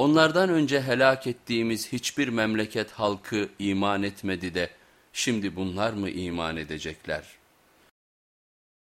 Onlardan önce helak ettiğimiz hiçbir memleket halkı iman etmedi de şimdi bunlar mı iman edecekler?''